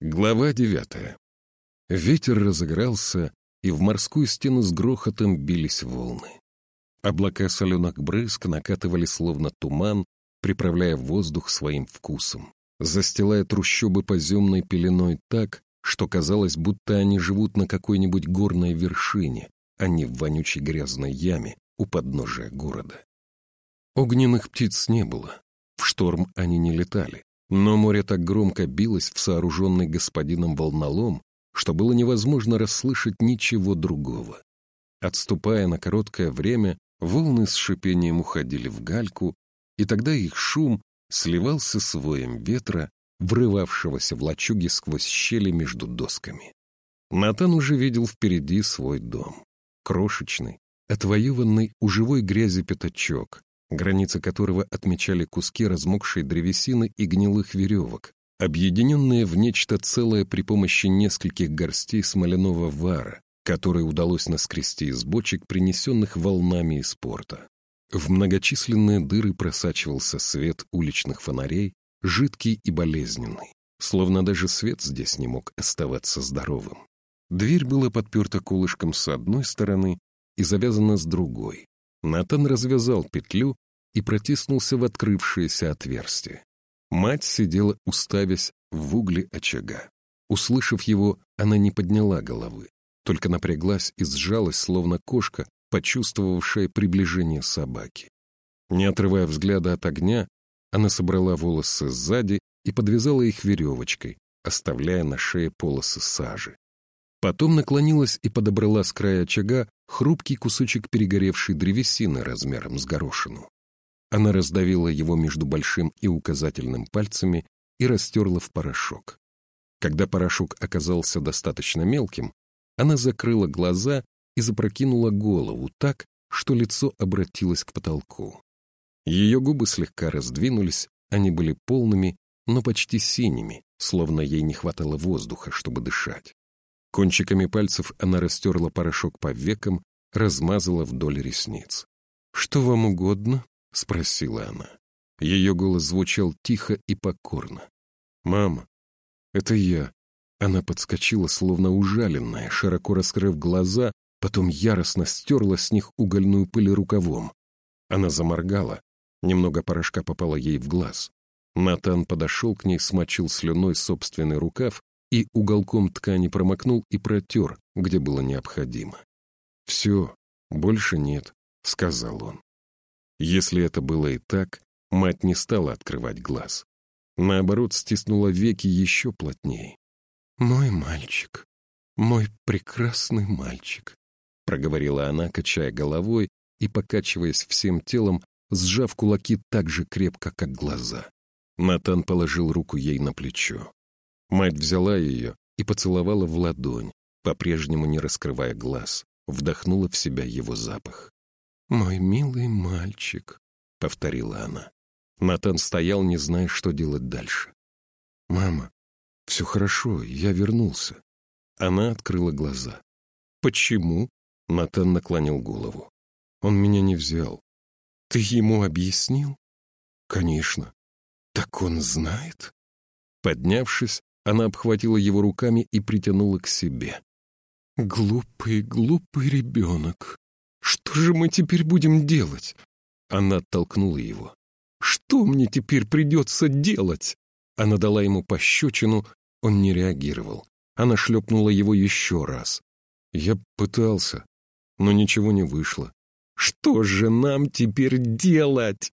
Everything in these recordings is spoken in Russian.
Глава девятая. Ветер разыгрался, и в морскую стену с грохотом бились волны. Облака соленых брызг накатывали словно туман, приправляя воздух своим вкусом, застилая трущобы поземной пеленой так, что казалось, будто они живут на какой-нибудь горной вершине, а не в вонючей грязной яме у подножия города. Огненных птиц не было, в шторм они не летали, но море так громко билось в сооруженный господином волнолом, что было невозможно расслышать ничего другого. Отступая на короткое время, волны с шипением уходили в гальку, и тогда их шум сливался с воем ветра, врывавшегося в лачуги сквозь щели между досками. Натан уже видел впереди свой дом. Крошечный, отвоеванный у живой грязи пятачок, границы которого отмечали куски размокшей древесины и гнилых веревок, объединенные в нечто целое при помощи нескольких горстей смоляного вара, который удалось наскрести из бочек, принесенных волнами из порта. В многочисленные дыры просачивался свет уличных фонарей, жидкий и болезненный, словно даже свет здесь не мог оставаться здоровым. Дверь была подперта колышком с одной стороны и завязана с другой. Натан развязал петлю и протиснулся в открывшееся отверстие. Мать сидела, уставясь в угле очага. Услышав его, она не подняла головы, только напряглась и сжалась, словно кошка, почувствовавшая приближение собаки. Не отрывая взгляда от огня, она собрала волосы сзади и подвязала их веревочкой, оставляя на шее полосы сажи. Потом наклонилась и подобрала с края очага хрупкий кусочек перегоревшей древесины размером с горошину. Она раздавила его между большим и указательным пальцами и растерла в порошок. Когда порошок оказался достаточно мелким, она закрыла глаза и запрокинула голову так, что лицо обратилось к потолку. Ее губы слегка раздвинулись, они были полными, но почти синими, словно ей не хватало воздуха, чтобы дышать. Кончиками пальцев она растерла порошок по векам, размазала вдоль ресниц. «Что вам угодно?» — спросила она. Ее голос звучал тихо и покорно. «Мама, это я». Она подскочила, словно ужаленная, широко раскрыв глаза, потом яростно стерла с них угольную пыль рукавом. Она заморгала. Немного порошка попало ей в глаз. Натан подошел к ней, смочил слюной собственный рукав и уголком ткани промокнул и протер, где было необходимо. «Все, больше нет», — сказал он. Если это было и так, мать не стала открывать глаз. Наоборот, стиснула веки еще плотнее. «Мой мальчик, мой прекрасный мальчик», — проговорила она, качая головой и покачиваясь всем телом, сжав кулаки так же крепко, как глаза. Натан положил руку ей на плечо. Мать взяла ее и поцеловала в ладонь, по-прежнему не раскрывая глаз, вдохнула в себя его запах. «Мой милый мальчик», — повторила она. Натан стоял, не зная, что делать дальше. «Мама, все хорошо, я вернулся». Она открыла глаза. «Почему?» — Натан наклонил голову. «Он меня не взял». «Ты ему объяснил?» «Конечно». «Так он знает?» Поднявшись, она обхватила его руками и притянула к себе. «Глупый, глупый ребенок», «Что же мы теперь будем делать?» Она оттолкнула его. «Что мне теперь придется делать?» Она дала ему пощечину, он не реагировал. Она шлепнула его еще раз. Я пытался, но ничего не вышло. «Что же нам теперь делать?»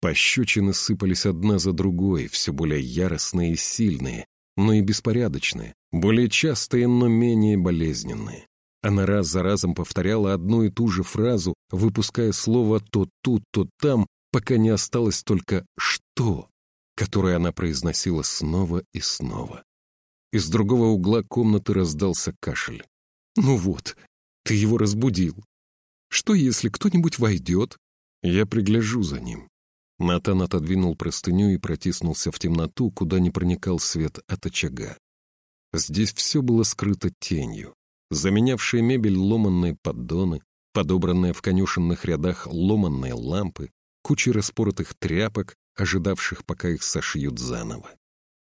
Пощечины сыпались одна за другой, все более яростные и сильные, но и беспорядочные, более частые, но менее болезненные. Она раз за разом повторяла одну и ту же фразу, выпуская слово то тут, то там, пока не осталось только «что», которое она произносила снова и снова. Из другого угла комнаты раздался кашель. «Ну вот, ты его разбудил. Что, если кто-нибудь войдет?» «Я пригляжу за ним». Натан отодвинул простыню и протиснулся в темноту, куда не проникал свет от очага. Здесь все было скрыто тенью заменявшие мебель ломанные поддоны, подобранные в конюшенных рядах ломанные лампы, кучи распоротых тряпок, ожидавших, пока их сошьют заново.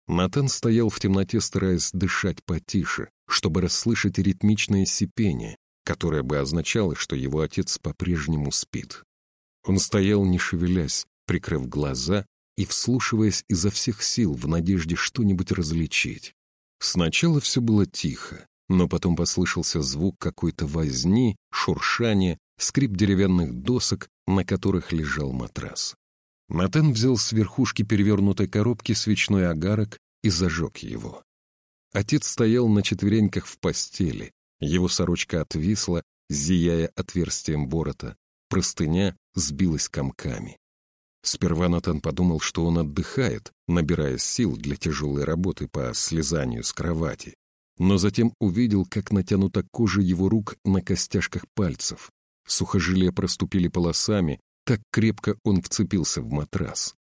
Натан стоял в темноте, стараясь дышать потише, чтобы расслышать ритмичное сипение, которое бы означало, что его отец по-прежнему спит. Он стоял, не шевелясь, прикрыв глаза и вслушиваясь изо всех сил в надежде что-нибудь различить. Сначала все было тихо, но потом послышался звук какой-то возни, шуршания, скрип деревянных досок, на которых лежал матрас. Натан взял с верхушки перевернутой коробки свечной агарок и зажег его. Отец стоял на четвереньках в постели, его сорочка отвисла, зияя отверстием ворота, простыня сбилась комками. Сперва Натан подумал, что он отдыхает, набирая сил для тяжелой работы по слезанию с кровати, но затем увидел, как натянута кожа его рук на костяшках пальцев. Сухожилия проступили полосами, так крепко он вцепился в матрас.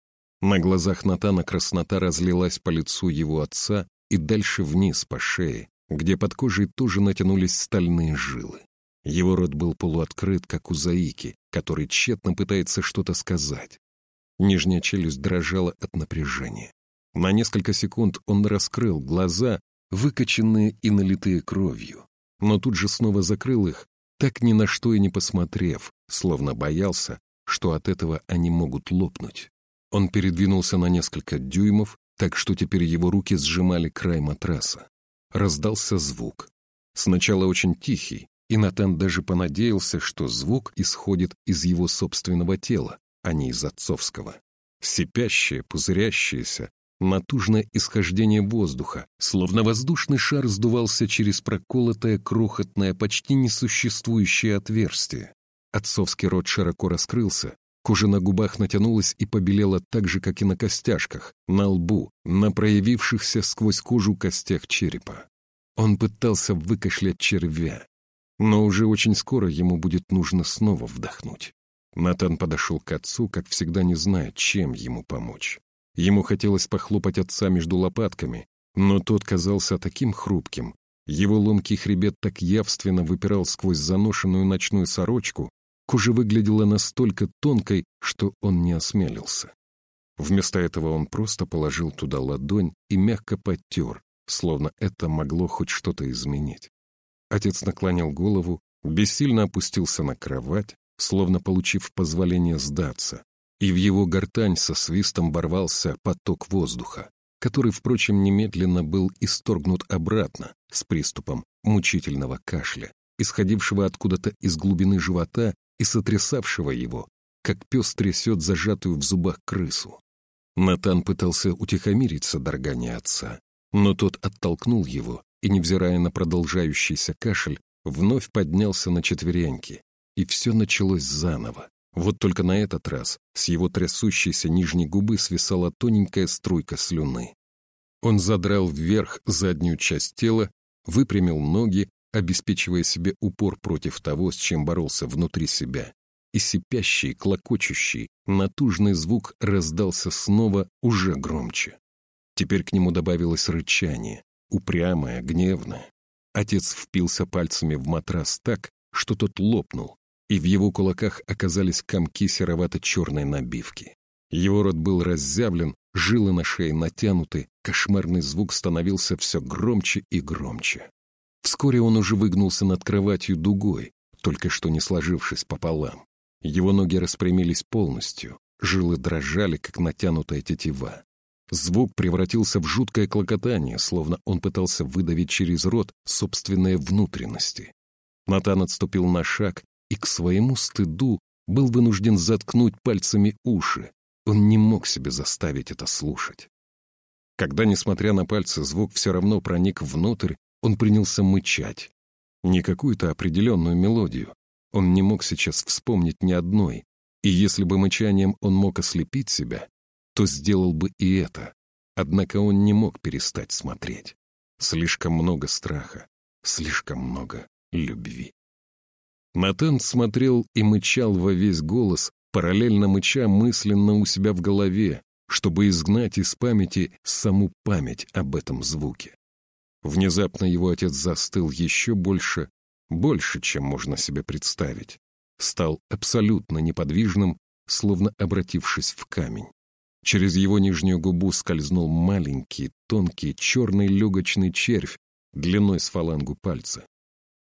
На глазах Натана краснота разлилась по лицу его отца и дальше вниз по шее, где под кожей тоже натянулись стальные жилы. Его рот был полуоткрыт, как у заики, который тщетно пытается что-то сказать. Нижняя челюсть дрожала от напряжения. На несколько секунд он раскрыл глаза, выкоченные и налитые кровью, но тут же снова закрыл их, так ни на что и не посмотрев, словно боялся, что от этого они могут лопнуть. Он передвинулся на несколько дюймов, так что теперь его руки сжимали край матраса. Раздался звук. Сначала очень тихий, и Натан даже понадеялся, что звук исходит из его собственного тела, а не из отцовского. Сипящее, пузырящееся, натужное исхождение воздуха, словно воздушный шар сдувался через проколотое, крохотное, почти несуществующее отверстие. Отцовский рот широко раскрылся, кожа на губах натянулась и побелела так же, как и на костяшках, на лбу, на проявившихся сквозь кожу костях черепа. Он пытался выкашлять червя, но уже очень скоро ему будет нужно снова вдохнуть. Натан подошел к отцу, как всегда не зная, чем ему помочь. Ему хотелось похлопать отца между лопатками, но тот казался таким хрупким. Его ломкий хребет так явственно выпирал сквозь заношенную ночную сорочку, Кожа выглядела настолько тонкой, что он не осмелился. Вместо этого он просто положил туда ладонь и мягко подтер, словно это могло хоть что-то изменить. Отец наклонил голову, бессильно опустился на кровать, словно получив позволение сдаться, и в его гортань со свистом ворвался поток воздуха, который, впрочем, немедленно был исторгнут обратно с приступом мучительного кашля, исходившего откуда-то из глубины живота и сотрясавшего его, как пес трясет зажатую в зубах крысу. Натан пытался утихомирить содрогание отца, но тот оттолкнул его и, невзирая на продолжающийся кашель, вновь поднялся на четвереньки, и все началось заново. Вот только на этот раз с его трясущейся нижней губы свисала тоненькая струйка слюны. Он задрал вверх заднюю часть тела, выпрямил ноги обеспечивая себе упор против того, с чем боролся внутри себя. И сипящий, клокочущий, натужный звук раздался снова уже громче. Теперь к нему добавилось рычание, упрямое, гневное. Отец впился пальцами в матрас так, что тот лопнул, и в его кулаках оказались комки серовато-черной набивки. Его рот был разъявлен, жилы на шее натянуты, кошмарный звук становился все громче и громче. Вскоре он уже выгнулся над кроватью дугой, только что не сложившись пополам. Его ноги распрямились полностью, жилы дрожали, как натянутая тетива. Звук превратился в жуткое клокотание, словно он пытался выдавить через рот собственные внутренности. Натан отступил на шаг и к своему стыду был вынужден заткнуть пальцами уши. Он не мог себе заставить это слушать. Когда, несмотря на пальцы, звук все равно проник внутрь, он принялся мычать. Не какую-то определенную мелодию. Он не мог сейчас вспомнить ни одной. И если бы мычанием он мог ослепить себя, то сделал бы и это. Однако он не мог перестать смотреть. Слишком много страха, слишком много любви. Натан смотрел и мычал во весь голос, параллельно мыча мысленно у себя в голове, чтобы изгнать из памяти саму память об этом звуке. Внезапно его отец застыл еще больше, больше, чем можно себе представить. Стал абсолютно неподвижным, словно обратившись в камень. Через его нижнюю губу скользнул маленький, тонкий, черный легочный червь длиной с фалангу пальца.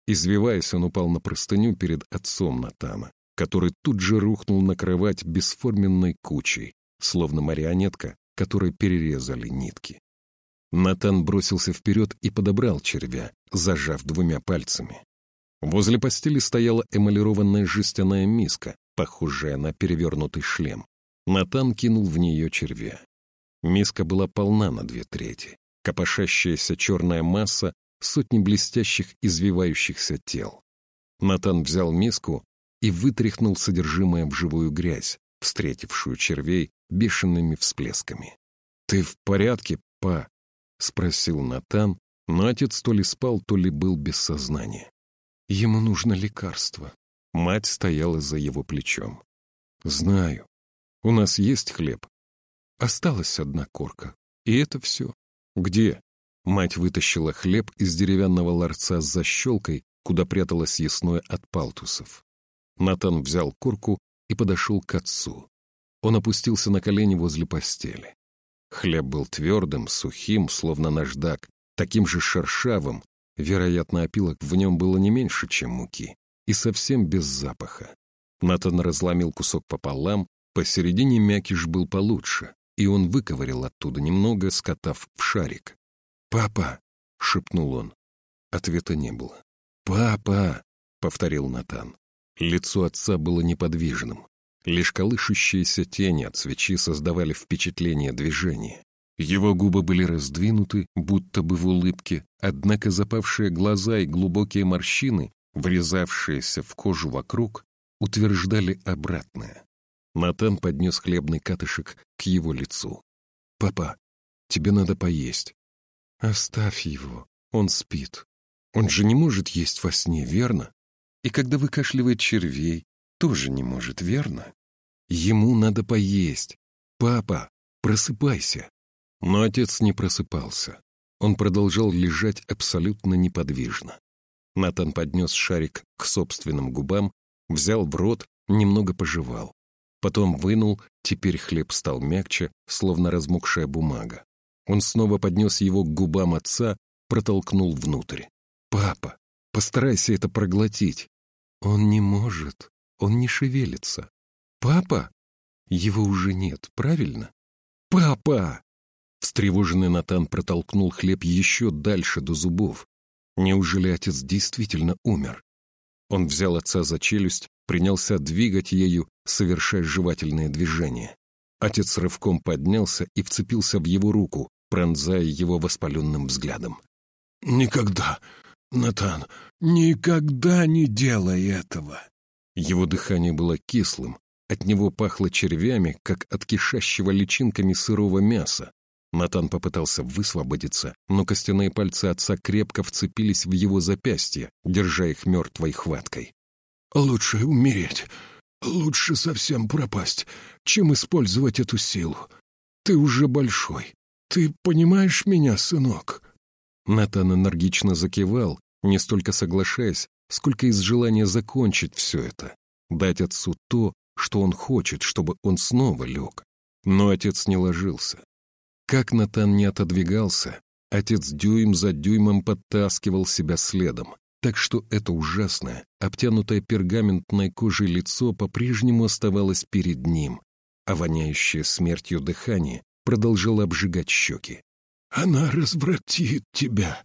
Извиваясь, он упал на простыню перед отцом Натана, который тут же рухнул на кровать бесформенной кучей, словно марионетка, которой перерезали нитки. Натан бросился вперед и подобрал червя, зажав двумя пальцами. Возле постели стояла эмалированная жестяная миска, похожая на перевернутый шлем. Натан кинул в нее червя. Миска была полна на две трети. Копошащаяся черная масса, сотни блестящих извивающихся тел. Натан взял миску и вытряхнул содержимое в живую грязь, встретившую червей бешеными всплесками. «Ты в порядке, па?» — спросил Натан, но отец то ли спал, то ли был без сознания. Ему нужно лекарство. Мать стояла за его плечом. «Знаю. У нас есть хлеб. Осталась одна корка. И это все. Где?» Мать вытащила хлеб из деревянного ларца с защелкой, куда пряталось съестное от палтусов. Натан взял курку и подошел к отцу. Он опустился на колени возле постели. Хлеб был твердым, сухим, словно наждак, таким же шершавым, вероятно, опилок в нем было не меньше, чем муки, и совсем без запаха. Натан разломил кусок пополам, посередине мякиш был получше, и он выковырял оттуда немного, скотав в шарик. «Папа!» — шепнул он. Ответа не было. «Папа!» — повторил Натан. Лицо отца было неподвижным. Лишь колышущиеся тени от свечи создавали впечатление движения. Его губы были раздвинуты, будто бы в улыбке, однако запавшие глаза и глубокие морщины, врезавшиеся в кожу вокруг, утверждали обратное. Натан поднес хлебный катышек к его лицу. «Папа, тебе надо поесть». «Оставь его, он спит. Он же не может есть во сне, верно? И когда выкашливает червей, тоже не может, верно?» Ему надо поесть. Папа, просыпайся. Но отец не просыпался. Он продолжал лежать абсолютно неподвижно. Натан поднес шарик к собственным губам, взял в рот, немного пожевал. Потом вынул, теперь хлеб стал мягче, словно размокшая бумага. Он снова поднес его к губам отца, протолкнул внутрь. «Папа, постарайся это проглотить». «Он не может, он не шевелится. «Папа? Его уже нет, правильно?» «Папа!» Встревоженный Натан протолкнул хлеб еще дальше до зубов. Неужели отец действительно умер? Он взял отца за челюсть, принялся двигать ею, совершая жевательные движения. Отец рывком поднялся и вцепился в его руку, пронзая его воспаленным взглядом. «Никогда, Натан, никогда не делай этого!» Его дыхание было кислым, от него пахло червями, как от кишащего личинками сырого мяса. Натан попытался высвободиться, но костяные пальцы отца крепко вцепились в его запястье, держа их мертвой хваткой. «Лучше умереть, лучше совсем пропасть, чем использовать эту силу. Ты уже большой. Ты понимаешь меня, сынок?» Натан энергично закивал, не столько соглашаясь, сколько из желания закончить все это, дать отцу то, что он хочет, чтобы он снова лег. Но отец не ложился. Как Натан не отодвигался, отец дюйм за дюймом подтаскивал себя следом, так что это ужасное, обтянутое пергаментной кожей лицо по-прежнему оставалось перед ним, а воняющее смертью дыхание продолжало обжигать щеки. «Она развратит тебя,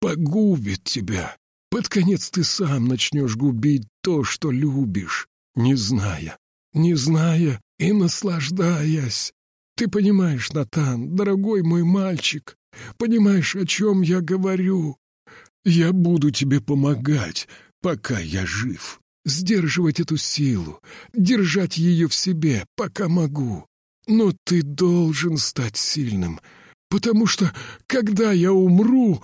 погубит тебя. Под конец ты сам начнешь губить то, что любишь, не зная, не зная и наслаждаясь. Ты понимаешь, Натан, дорогой мой мальчик, понимаешь, о чем я говорю? Я буду тебе помогать, пока я жив, сдерживать эту силу, держать ее в себе, пока могу. Но ты должен стать сильным, потому что, когда я умру...»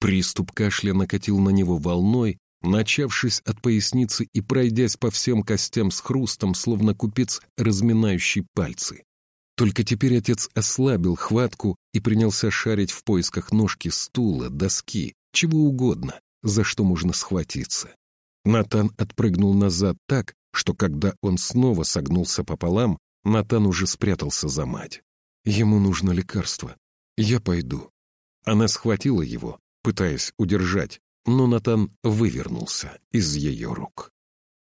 Приступ кашля накатил на него волной, начавшись от поясницы и пройдясь по всем костям с хрустом, словно купец, разминающий пальцы. Только теперь отец ослабил хватку и принялся шарить в поисках ножки стула, доски, чего угодно, за что можно схватиться. Натан отпрыгнул назад так, что когда он снова согнулся пополам, Натан уже спрятался за мать. Ему нужно лекарство. Я пойду». Она схватила его, пытаясь удержать, но Натан вывернулся из ее рук.